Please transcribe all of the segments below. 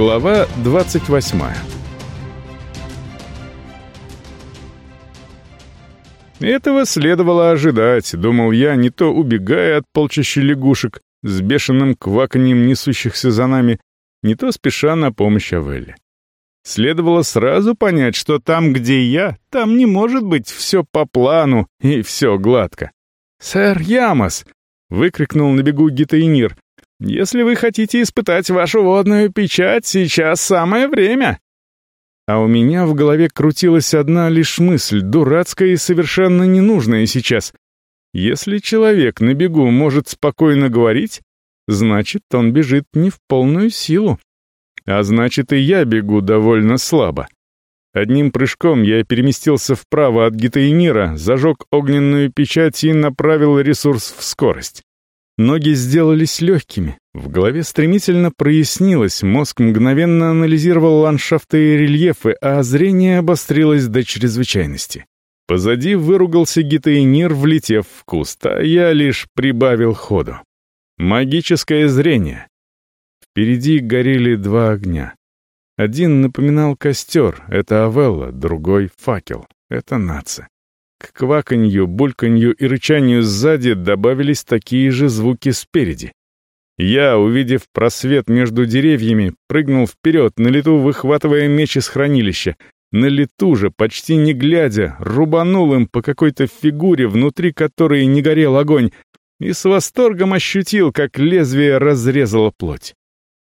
Глава 28 Этого следовало ожидать, думал я, не то убегая от полчища лягушек с бешеным кваканьем несущихся за нами, не то спеша на помощь Авелле. Следовало сразу понять, что там, где я, там не может быть все по плану и все гладко. «Сэр Ямос!» — выкрикнул на бегу Гитаинир. «Если вы хотите испытать вашу водную печать, сейчас самое время!» А у меня в голове крутилась одна лишь мысль, дурацкая и совершенно ненужная сейчас. Если человек на бегу может спокойно говорить, значит, он бежит не в полную силу. А значит, и я бегу довольно слабо. Одним прыжком я переместился вправо от гитаинира, зажег огненную печать и направил ресурс в скорость. Ноги сделались легкими, в голове стремительно прояснилось, мозг мгновенно анализировал ландшафты и рельефы, а зрение обострилось до чрезвычайности. Позади выругался гитаинир, влетев в куст, а я лишь прибавил ходу. Магическое зрение. Впереди горели два огня. Один напоминал костер, это Авелла, другой — факел, это нация. К кваканью, бульканью и рычанию сзади добавились такие же звуки спереди. Я, увидев просвет между деревьями, прыгнул вперед, на лету выхватывая меч из хранилища. На лету же, почти не глядя, рубанул им по какой-то фигуре, внутри которой не горел огонь, и с восторгом ощутил, как лезвие разрезало плоть.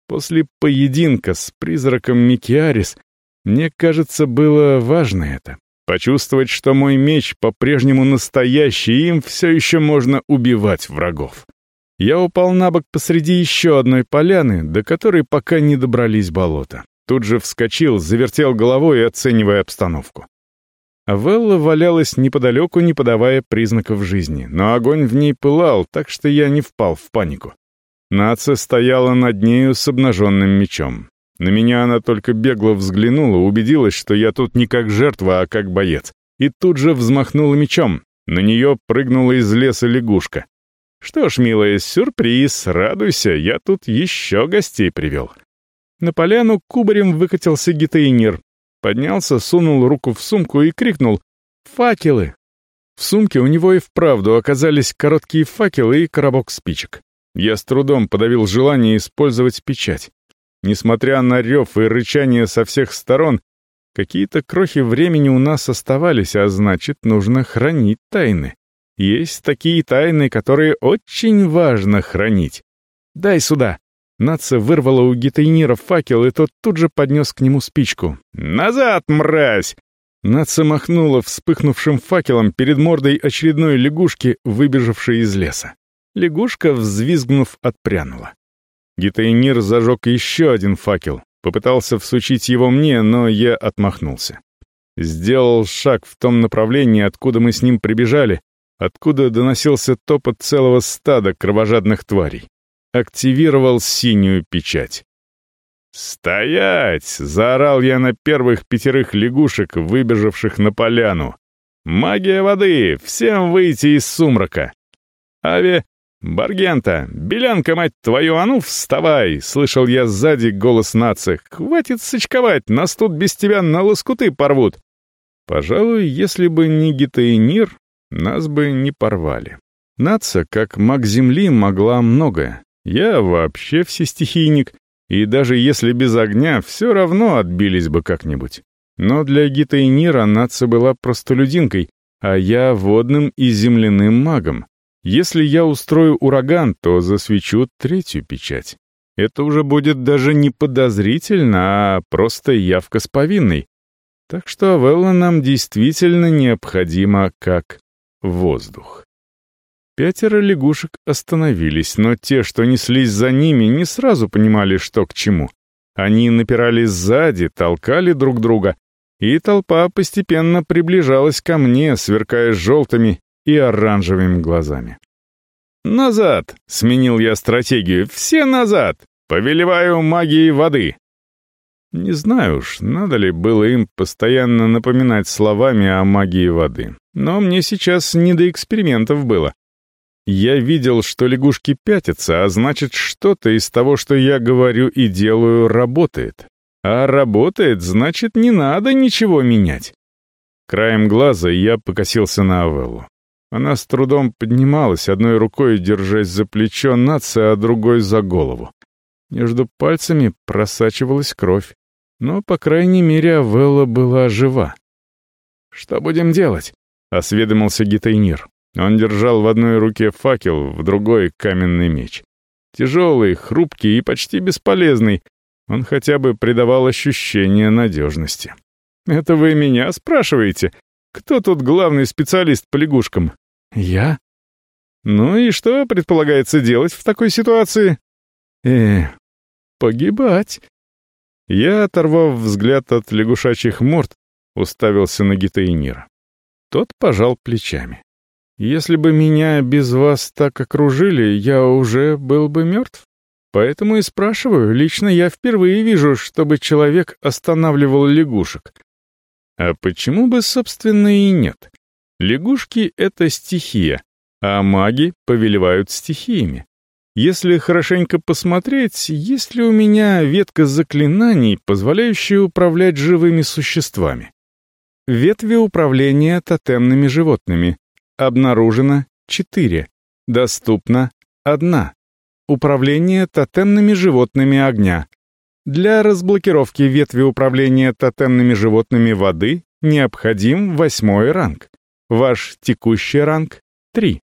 После поединка с призраком Микиарис, мне кажется, было важно это. Почувствовать, что мой меч по-прежнему настоящий, им все еще можно убивать врагов. Я упал на бок посреди еще одной поляны, до которой пока не добрались болота. Тут же вскочил, завертел головой, оценивая обстановку. Велла валялась неподалеку, не подавая признаков жизни, но огонь в ней пылал, так что я не впал в панику. Наца стояла над нею с обнаженным мечом. На меня она только бегло взглянула, убедилась, что я тут не как жертва, а как боец. И тут же взмахнула мечом. На нее прыгнула из леса лягушка. Что ж, милая, сюрприз, радуйся, я тут еще гостей привел. На поляну кубарем выкатился гитаинир. Поднялся, сунул руку в сумку и крикнул «Факелы!». В сумке у него и вправду оказались короткие факелы и коробок спичек. Я с трудом подавил желание использовать печать. Несмотря на рев и рычание со всех сторон, какие-то крохи времени у нас оставались, а значит, нужно хранить тайны. Есть такие тайны, которые очень важно хранить. Дай сюда. Наца вырвала у гитайнира факел, и тот тут же поднес к нему спичку. «Назад, мразь!» Наца махнула вспыхнувшим факелом перед мордой очередной лягушки, выбежавшей из леса. Лягушка, взвизгнув, отпрянула. Гитайнир зажег еще один факел. Попытался всучить его мне, но я отмахнулся. Сделал шаг в том направлении, откуда мы с ним прибежали, откуда доносился топот целого стада кровожадных тварей. Активировал синюю печать. «Стоять!» — заорал я на первых пятерых лягушек, выбежавших на поляну. «Магия воды! Всем выйти из сумрака!» Аве «Баргента! Белянка, мать твою, а ну вставай!» — слышал я сзади голос нации. «Хватит сочковать, нас тут без тебя на лоскуты порвут!» Пожалуй, если бы не Гитаинир, нас бы не порвали. Наца, как маг Земли, могла многое. Я вообще всестихийник, и даже если без огня, все равно отбились бы как-нибудь. Но для Гитаинира Наца была простолюдинкой, а я водным и земляным магом. Если я устрою ураган, то засвечу третью печать. Это уже будет даже не подозрительно, а просто явка с повинной. Так что Авелла нам действительно необходима как воздух. Пятеро лягушек остановились, но те, что неслись за ними, не сразу понимали, что к чему. Они напирали сзади, толкали друг друга, и толпа постепенно приближалась ко мне, сверкая желтыми и оранжевыми глазами. «Назад!» — сменил я стратегию. «Все назад! Повелеваю магией воды!» Не знаю уж, надо ли было им постоянно напоминать словами о магии воды. Но мне сейчас не до экспериментов было. Я видел, что лягушки пятятся, а значит, что-то из того, что я говорю и делаю, работает. А работает, значит, не надо ничего менять. Краем глаза я покосился на Авеллу. Она с трудом поднималась, одной рукой держась за плечо нация, а другой за голову. Между пальцами просачивалась кровь. Но, по крайней мере, Авелла была жива. «Что будем делать?» — осведомился Гитайнир. Он держал в одной руке факел, в другой — каменный меч. Тяжелый, хрупкий и почти бесполезный. Он хотя бы придавал ощущение надежности. «Это вы меня спрашиваете? Кто тут главный специалист по лягушкам?» «Я?» «Ну и что предполагается делать в такой ситуации?» «Э, погибать». Я, оторвав взгляд от лягушачьих морд, уставился на Гитаинира. Тот пожал плечами. «Если бы меня без вас так окружили, я уже был бы мертв. Поэтому и спрашиваю, лично я впервые вижу, чтобы человек останавливал лягушек. А почему бы, собственно, и нет? Лягушки — это стихия, а маги повелевают стихиями. Если хорошенько посмотреть, есть ли у меня ветка заклинаний, позволяющая управлять живыми существами? Ветви управления тотемными животными. Обнаружено 4. Доступно 1. Управление тотемными животными огня. Для разблокировки ветви управления тотемными животными воды необходим восьмой ранг. Ваш текущий ранг — 3.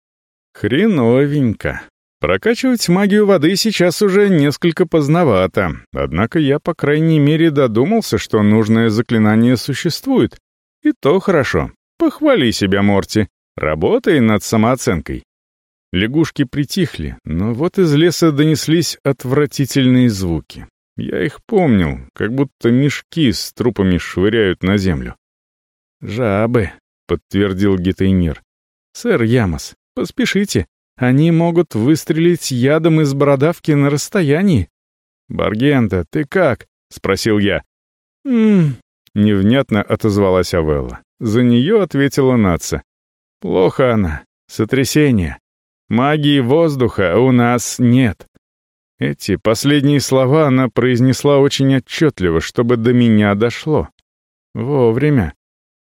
Хреновенько. Прокачивать магию воды сейчас уже несколько поздновато, однако я, по крайней мере, додумался, что нужное заклинание существует. И то хорошо. Похвали себя, Морти. Работай над самооценкой. Лягушки притихли, но вот из леса донеслись отвратительные звуки. Я их помнил, как будто мешки с трупами швыряют на землю. «Жабы», — подтвердил Гитейнир. «Сэр Ямос, поспешите. Они могут выстрелить ядом из бородавки на расстоянии». «Баргента, ты как?» — спросил я. «Ммм...» — невнятно отозвалась Авелла. За нее ответила Наца. «Плохо она. Сотрясение. Магии воздуха у нас нет». Эти последние слова она произнесла очень отчетливо, чтобы до меня дошло. Вовремя.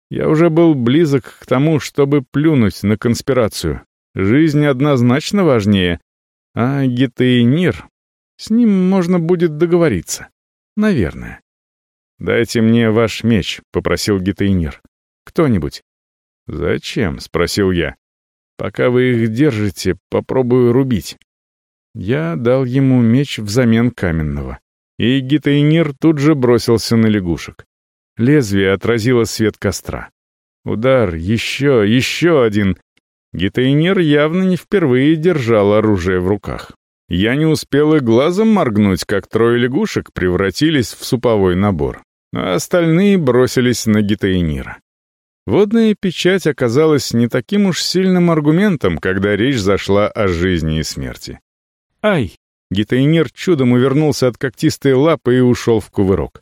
Я уже был близок к тому, чтобы плюнуть на конспирацию. Жизнь однозначно важнее. А Гетейнир... С ним можно будет договориться. Наверное. «Дайте мне ваш меч», — попросил Гетейнир. «Кто-нибудь». «Зачем?» — спросил я. «Пока вы их держите, попробую рубить». Я дал ему меч взамен каменного. И Гетейнир тут же бросился на лягушек. Лезвие отразило свет костра. Удар, еще, еще один, Гитейнер явно не впервые держал оружие в руках. Я не успел и глазом моргнуть, как трое лягушек превратились в суповой набор, а остальные бросились на Гитейнира. Водная печать оказалась не таким уж сильным аргументом, когда речь зашла о жизни и смерти. «Ай!» Гитейнир чудом увернулся от когтистой лапы и ушел в кувырок.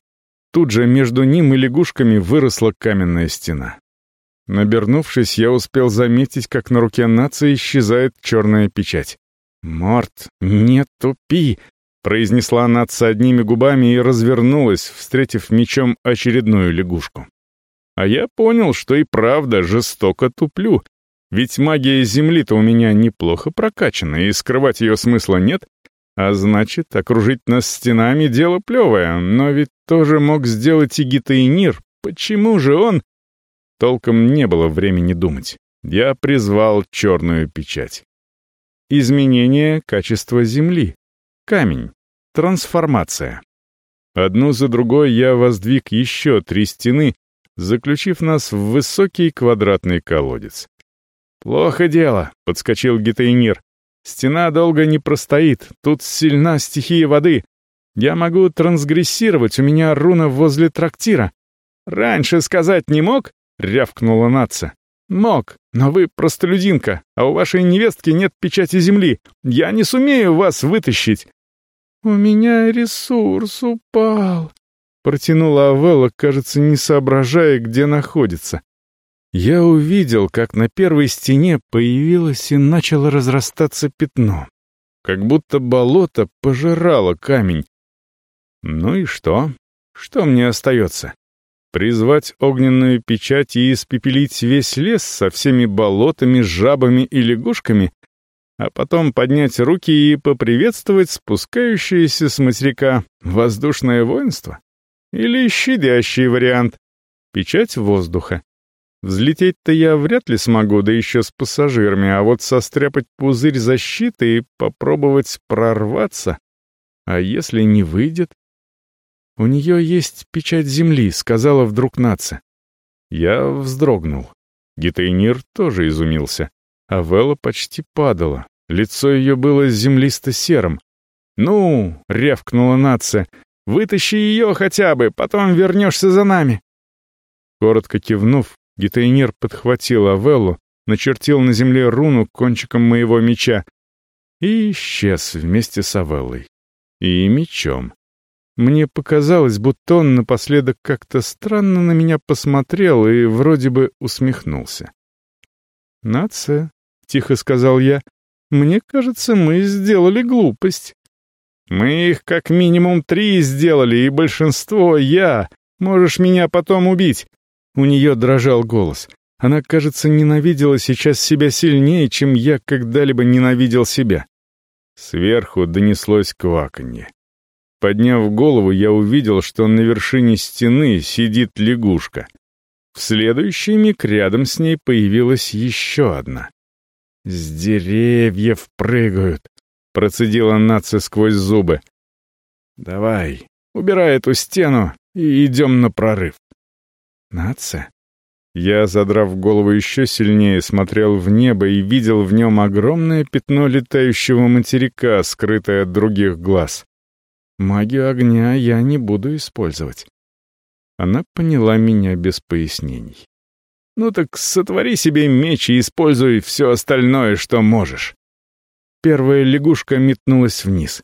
Тут же между ним и лягушками выросла каменная стена. Набернувшись, я успел заметить, как на руке нации исчезает черная печать. «Морт, не тупи!» — произнесла нация одними губами и развернулась, встретив мечом очередную лягушку. А я понял, что и правда жестоко туплю, ведь магия Земли-то у меня неплохо прокачана, и скрывать ее смысла нет, а значит, окружить нас стенами — дело плевое, но ведь тоже мог сделать и Гитаинир. Почему же он... Толком не было времени думать. Я призвал черную печать. Изменение качества Земли. Камень. Трансформация. Одну за другой я воздвиг еще три стены, заключив нас в высокий квадратный колодец. «Плохо дело», — подскочил Гитейнир. «Стена долго не простоит, тут сильна стихия воды. Я могу трансгрессировать, у меня руна возле трактира. Раньше сказать не мог?» — рявкнула наца. «Мог, но вы простолюдинка, а у вашей невестки нет печати земли. Я не сумею вас вытащить». «У меня ресурс упал», — протянула Авелла, кажется, не соображая, где находится. я увидел, как на первой стене появилось и начало разрастаться пятно. Как будто болото пожирало камень. Ну и что? Что мне остается? Призвать огненную печать и испепелить весь лес со всеми болотами, жабами и лягушками, а потом поднять руки и поприветствовать спускающееся с материка воздушное воинство? Или щадящий вариант — печать воздуха. Взлететь-то я вряд ли смогу, да еще с пассажирами, а вот состряпать пузырь защиты и попробовать прорваться. А если не выйдет? «У нее есть печать земли», — сказала вдруг Наца. Я вздрогнул. Гитейнир тоже изумился. А Вела почти падала. Лицо ее было землисто-серым. «Ну!» — рявкнула Наца. «Вытащи ее хотя бы, потом вернешься за нами!» Коротко кивнув, Гитейнир подхватил Авеллу, начертил на земле руну кончиком моего меча и исчез вместе с Авеллой. И мечом. Мне показалось, будто он напоследок как-то странно на меня посмотрел и вроде бы усмехнулся. «Нация», — тихо сказал я, — «мне кажется, мы сделали глупость». «Мы их как минимум три сделали, и большинство я. Можешь меня потом убить». У нее дрожал голос. Она, кажется, ненавидела сейчас себя сильнее, чем я когда-либо ненавидел себя. Сверху донеслось кваканье. Подняв голову, я увидел, что на вершине стены сидит лягушка. В следующий миг рядом с ней появилась еще одна. «С деревьев прыгают», — процедила нация сквозь зубы. «Давай, убирай эту стену и идем на прорыв». «Нация?» Я, задрав голову еще сильнее, смотрел в небо и видел в нем огромное пятно летающего материка, скрытое от других глаз. Магию огня я не буду использовать. Она поняла меня без пояснений. Ну так сотвори себе меч и используй все остальное, что можешь. Первая лягушка метнулась вниз.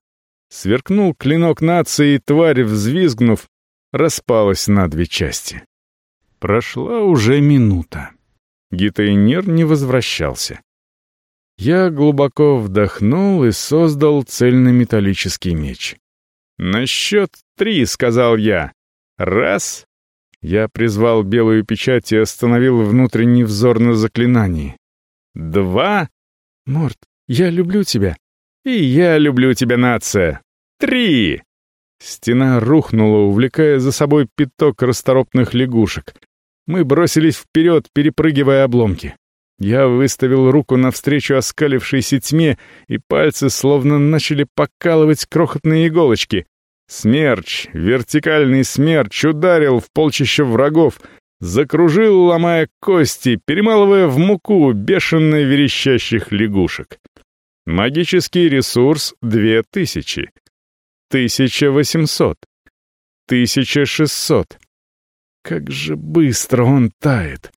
Сверкнул клинок нации, и тварь, взвизгнув, распалась на две части. Прошла уже минута. Гитайнер не возвращался. Я глубоко вдохнул и создал цельнометаллический меч. «На счет три», — сказал я. «Раз». Я призвал белую печать и остановил внутренний взор на заклинании. «Два». «Морт, я люблю тебя». «И я люблю тебя, нация». «Три». Стена рухнула, увлекая за собой пяток расторопных лягушек. Мы бросились вперед, перепрыгивая обломки. Я выставил руку навстречу оскалившейся тьме, и пальцы словно начали покалывать крохотные иголочки. Смерч, вертикальный смерч ударил в полчища врагов, закружил, ломая кости, перемалывая в муку бешено верещащих лягушек. Магический ресурс — две тысячи. Тысяча восемьсот. Тысяча шестьсот. Как же быстро он тает.